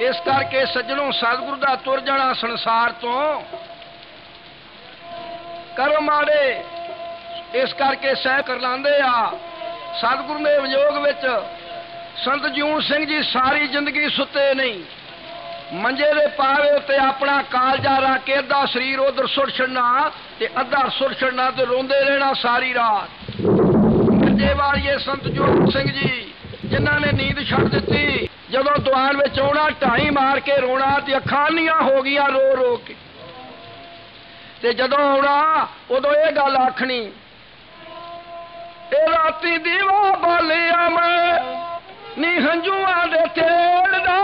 ਇਸ ਕਰਕੇ ਸੱਜਣੋਂ, ਸਤਿਗੁਰੂ ਦਾ ਤੁਰ ਜਾਣਾ ਸੰਸਾਰ ਤੋਂ। ਕਰਮ ਮਾੜੇ। ਇਸ ਕਰਕੇ ਸਹਿ ਕਰ ਲਾਂਦੇ ਆ। ਸਤਿਗੁਰੂ ਦੇ ਵਿਯੋਗ ਵਿੱਚ ਸੰਤ ਜੂਨ ਸਿੰਘ ਜੀ ਸਾਰੀ ਜ਼ਿੰਦਗੀ ਸੁੱਤੇ ਨਹੀਂ। ਮੰਜੇ ਦੇ ਪਾਵੇ ਉੱਤੇ ਆਪਣਾ ਕਾਲਜਾ ਰੱਖ ਕੇ ਅੱਧਾ ਸਰੀਰ ਉਧਰ ਸੁੱਟ ਛੱਡਣਾ ਤੇ ਅੱਧਾ ਸੁੱਟ ਛੱਡਣਾ ਤੇ ਰੋਂਦੇ ਰਹਿਣਾ ਸਾਰੀ ਰਾਤ। ਮੰਜੇ ਵਾਲੀਏ ਸੰਤ ਜੂਨ ਸਿੰਘ ਜੀ, ਜਿਨ੍ਹਾਂ ਨੇ ਨੀਂਦ ਛੱਡ ਦਿੱਤੀ। ਜਦੋਂ ਦੁਆਰ ਵਿੱਚ ਆਉਣਾ, ਢਾਈ ਮਾਰ ਕੇ ਰੋਣਾ ਤੇ ਅੱਖਾਂ ਨੀਆਂ ਹੋ ਗਈਆਂ ਰੋ ਰੋ ਕੇ। ਤੇ ਜਦੋਂ ਆਉਣਾ, ਉਦੋਂ ਇਹ ਗੱਲ ਆਖਣੀ, ਇਹ ਰਾਤੀ ਦੀਵਾ ਬਾਲਿਆ ਮੈਂ, ਨੀ ਹੰਝੂਆਂ ਦੇ ਤੇਲ ਦਾ